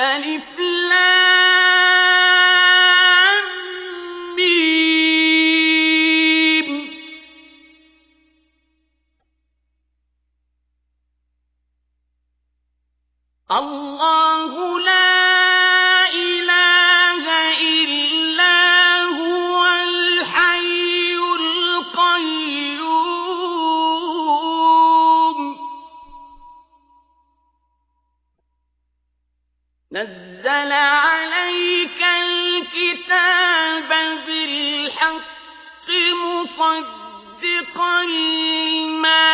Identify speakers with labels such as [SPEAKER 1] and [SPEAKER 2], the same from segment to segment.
[SPEAKER 1] ألف لام ميم. الله نزل عليك الكتاب بالحق مصدقا لما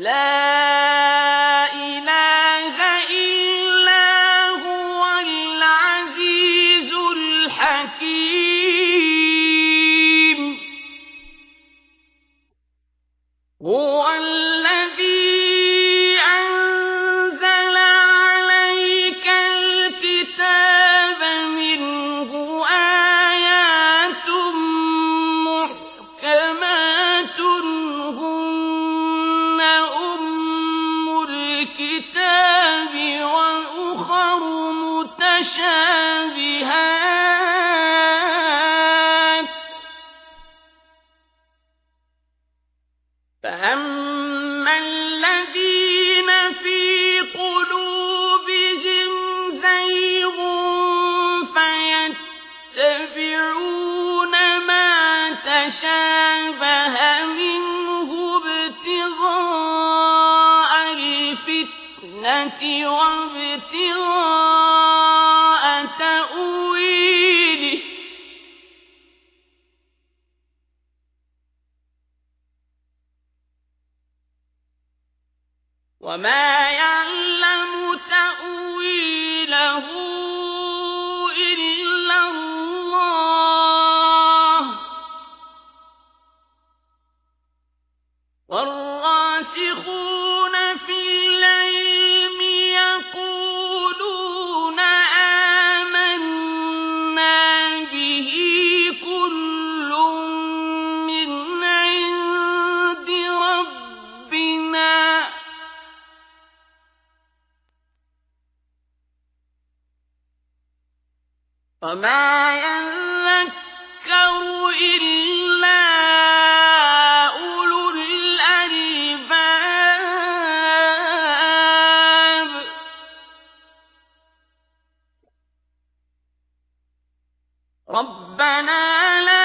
[SPEAKER 1] لا وما يعلم تأويله إلا الله والراسخون وما يذكر إلا أولو ربنا لا